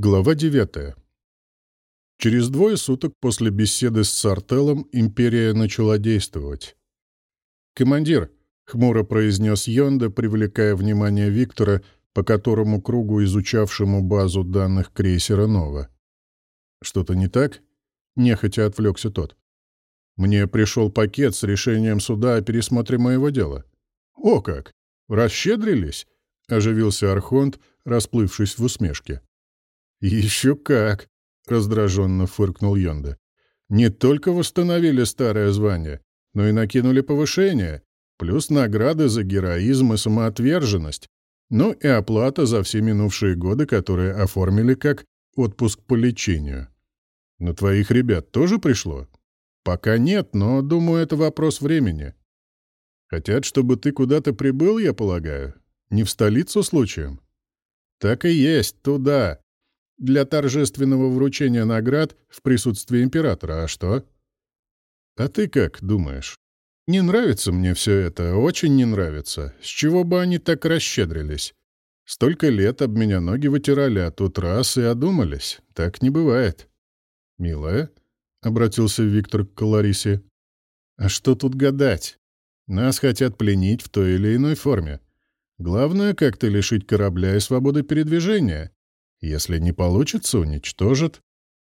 Глава 9. Через двое суток после беседы с Сартелом империя начала действовать. «Командир», — хмуро произнес Йонда, привлекая внимание Виктора, по которому кругу, изучавшему базу данных крейсера «Нова». «Что-то не так?» — нехотя отвлекся тот. «Мне пришел пакет с решением суда о пересмотре моего дела». «О как! Расщедрились?» — оживился Архонт, расплывшись в усмешке. «Еще как!» — раздраженно фыркнул Йонда. «Не только восстановили старое звание, но и накинули повышение, плюс награды за героизм и самоотверженность, ну и оплата за все минувшие годы, которые оформили как отпуск по лечению. На твоих ребят тоже пришло? Пока нет, но, думаю, это вопрос времени. Хотят, чтобы ты куда-то прибыл, я полагаю? Не в столицу случаем? Так и есть, туда для торжественного вручения наград в присутствии императора. А что? А ты как думаешь? Не нравится мне все это, очень не нравится. С чего бы они так расщедрились? Столько лет об меня ноги вытирали, а тут раз и одумались. Так не бывает. «Милая?» — обратился Виктор к Ларисе. «А что тут гадать? Нас хотят пленить в той или иной форме. Главное, как-то лишить корабля и свободы передвижения. Если не получится, уничтожат.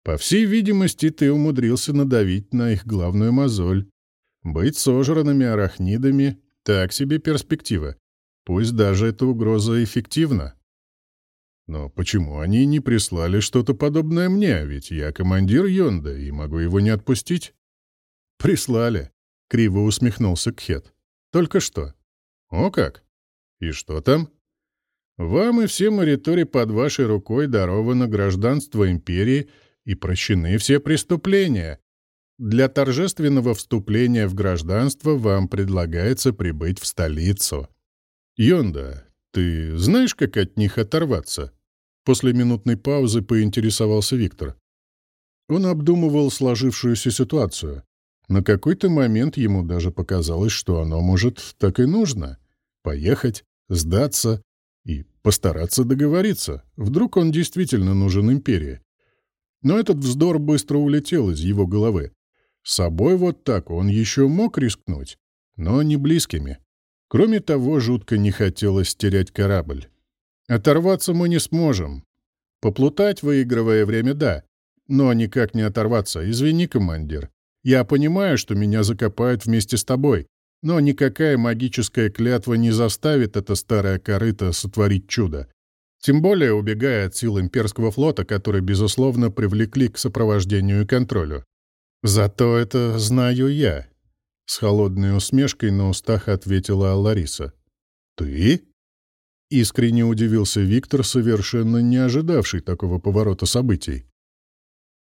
По всей видимости, ты умудрился надавить на их главную мозоль. Быть сожранными арахнидами — так себе перспектива. Пусть даже эта угроза эффективна. Но почему они не прислали что-то подобное мне? Ведь я командир Йонда и могу его не отпустить. Прислали. Криво усмехнулся Кхет. Только что. О как? И что там? Вам и всем Аритори под вашей рукой даровано гражданство империи и прощены все преступления. Для торжественного вступления в гражданство вам предлагается прибыть в столицу. Йонда, ты знаешь, как от них оторваться? После минутной паузы поинтересовался Виктор. Он обдумывал сложившуюся ситуацию. На какой-то момент ему даже показалось, что оно может так и нужно. Поехать, сдаться, и постараться договориться. Вдруг он действительно нужен империи. Но этот вздор быстро улетел из его головы. С собой вот так он еще мог рискнуть, но не близкими. Кроме того, жутко не хотелось терять корабль. Оторваться мы не сможем. Поплутать, выигрывая время, да. Но никак не оторваться. Извини, командир. Я понимаю, что меня закопают вместе с тобой. Но никакая магическая клятва не заставит это старое корыто сотворить чудо. Тем более убегая от сил имперского флота, которые, безусловно, привлекли к сопровождению и контролю. «Зато это знаю я», — с холодной усмешкой на устах ответила Лариса. «Ты?» — искренне удивился Виктор, совершенно не ожидавший такого поворота событий.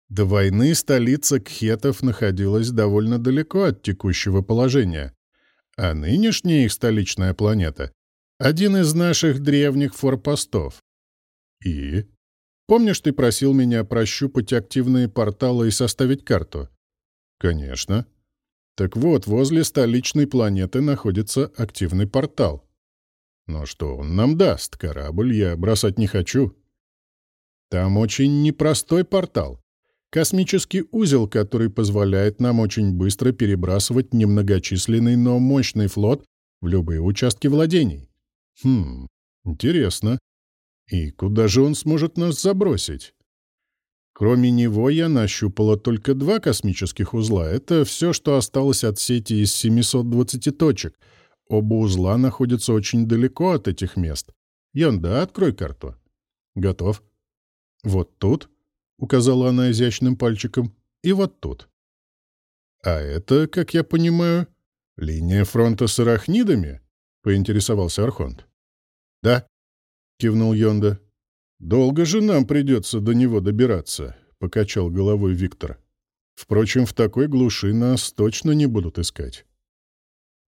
До войны столица Кхетов находилась довольно далеко от текущего положения, а нынешняя их столичная планета — один из наших древних форпостов. И? Помнишь, ты просил меня прощупать активные порталы и составить карту? Конечно. Так вот, возле столичной планеты находится активный портал. Но что он нам даст? Корабль я бросать не хочу. Там очень непростой портал. Космический узел, который позволяет нам очень быстро перебрасывать немногочисленный, но мощный флот в любые участки владений. Хм, интересно. И куда же он сможет нас забросить? Кроме него я нащупала только два космических узла. Это все, что осталось от сети из 720 точек. Оба узла находятся очень далеко от этих мест. Янда, открой карту. Готов. Вот тут указала она изящным пальчиком, и вот тут. А это, как я понимаю, линия фронта с арахнидами? поинтересовался Архонт. Да, кивнул Йонда. Долго же нам придется до него добираться, покачал головой Виктор. Впрочем, в такой глуши нас точно не будут искать.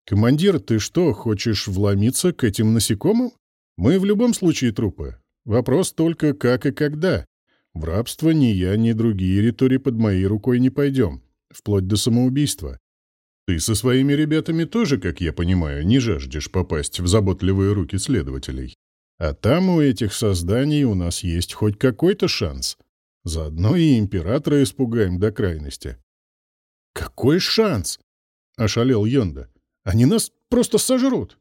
«Командир, ты что, хочешь вломиться к этим насекомым? Мы в любом случае трупы. Вопрос только как и когда. В рабство ни я, ни другие ритори под моей рукой не пойдем, вплоть до самоубийства. Ты со своими ребятами тоже, как я понимаю, не жаждешь попасть в заботливые руки следователей. А там у этих созданий у нас есть хоть какой-то шанс. Заодно и императора испугаем до крайности. «Какой шанс?» — ошалел Йонда. «Они нас просто сожрут!»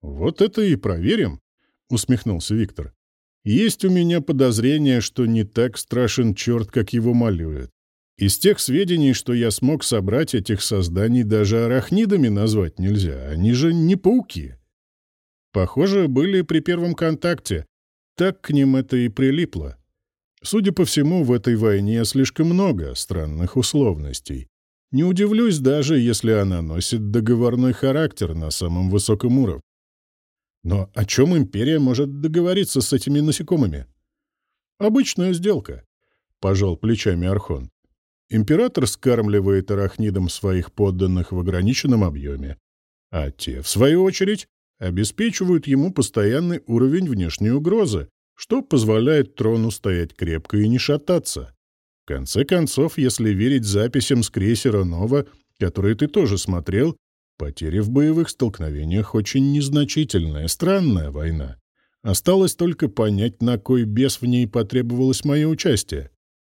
«Вот это и проверим», — усмехнулся Виктор. «Есть у меня подозрение, что не так страшен черт, как его малюют. Из тех сведений, что я смог собрать, этих созданий даже арахнидами назвать нельзя. Они же не пауки. Похоже, были при первом контакте. Так к ним это и прилипло. Судя по всему, в этой войне слишком много странных условностей. Не удивлюсь даже, если она носит договорной характер на самом высоком уровне. Но о чем империя может договориться с этими насекомыми? Обычная сделка, — пожал плечами Архон. Император скармливает арахнидам своих подданных в ограниченном объеме, а те, в свою очередь, обеспечивают ему постоянный уровень внешней угрозы, что позволяет трону стоять крепко и не шататься. В конце концов, если верить записям с крейсера «Нова», которые ты тоже смотрел, потери в боевых столкновениях очень незначительная, странная война. Осталось только понять, на кой бес в ней потребовалось мое участие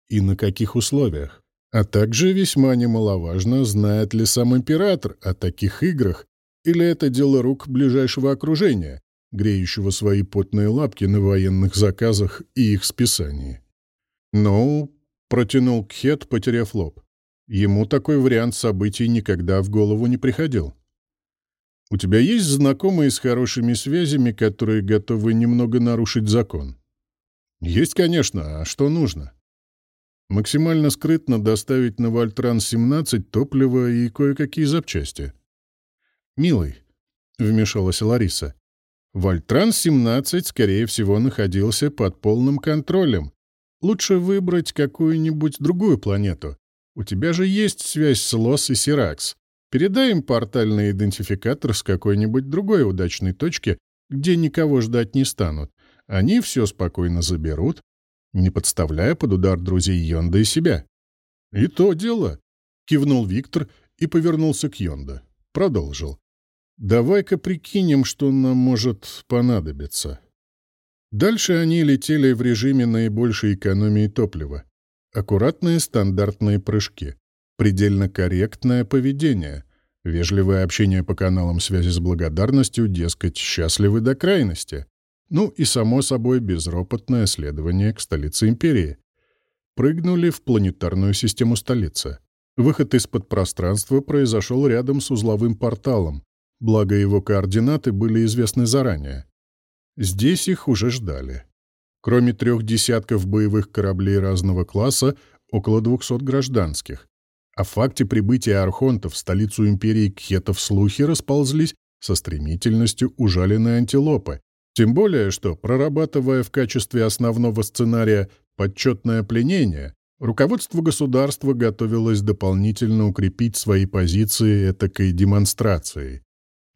и на каких условиях. А также весьма немаловажно, знает ли сам император о таких играх, или это дело рук ближайшего окружения, греющего свои потные лапки на военных заказах и их списании. «Ну», — протянул Кхет, потеряв лоб, ему такой вариант событий никогда в голову не приходил. «У тебя есть знакомые с хорошими связями, которые готовы немного нарушить закон?» «Есть, конечно. А что нужно?» максимально скрытно доставить на Вольтран-17 топливо и кое-какие запчасти. «Милый», — вмешалась Лариса, — «Вольтран-17, скорее всего, находился под полным контролем. Лучше выбрать какую-нибудь другую планету. У тебя же есть связь с Лос и Сиракс. Передай им портальный идентификатор с какой-нибудь другой удачной точки, где никого ждать не станут. Они все спокойно заберут, не подставляя под удар друзей Йонда и себя. «И то дело», — кивнул Виктор и повернулся к Йонда. Продолжил. «Давай-ка прикинем, что нам может понадобиться». Дальше они летели в режиме наибольшей экономии топлива. Аккуратные стандартные прыжки, предельно корректное поведение, вежливое общение по каналам связи с благодарностью, дескать, счастливы до крайности. Ну и, само собой, безропотное следование к столице империи. Прыгнули в планетарную систему столицы. Выход из-под пространства произошел рядом с узловым порталом, благо его координаты были известны заранее. Здесь их уже ждали. Кроме трех десятков боевых кораблей разного класса, около 200 гражданских. О факте прибытия архонтов в столицу империи Кхетов слухи расползлись со стремительностью ужаленной антилопы, тем более, что, прорабатывая в качестве основного сценария подсчетное пленение, руководство государства готовилось дополнительно укрепить свои позиции этакой демонстрацией.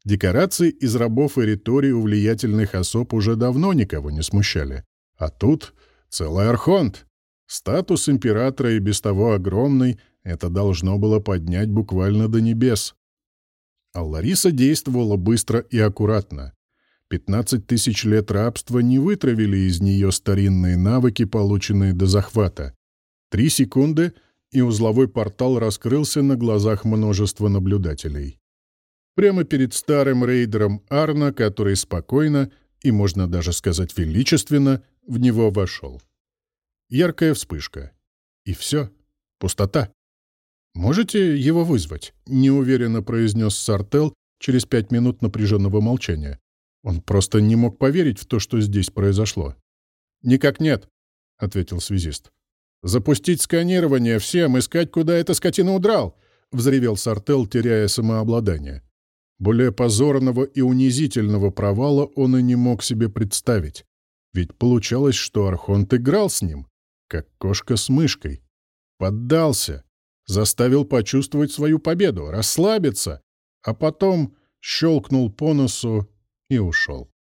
Декорации из рабов и риторий у влиятельных особ уже давно никого не смущали. А тут целый архонт. Статус императора и без того огромный, это должно было поднять буквально до небес. А Лариса действовала быстро и аккуратно. Пятнадцать тысяч лет рабства не вытравили из нее старинные навыки, полученные до захвата. Три секунды, и узловой портал раскрылся на глазах множества наблюдателей. Прямо перед старым рейдером Арна, который спокойно и, можно даже сказать, величественно, в него вошел. Яркая вспышка. И все. Пустота. «Можете его вызвать?» — неуверенно произнес Сартел через пять минут напряженного молчания. Он просто не мог поверить в то, что здесь произошло. «Никак нет», — ответил связист. «Запустить сканирование всем, искать, куда эта скотина удрал!» — взревел Сартел, теряя самообладание. Более позорного и унизительного провала он и не мог себе представить. Ведь получалось, что Архонт играл с ним, как кошка с мышкой. Поддался, заставил почувствовать свою победу, расслабиться, а потом щелкнул по носу и ушел.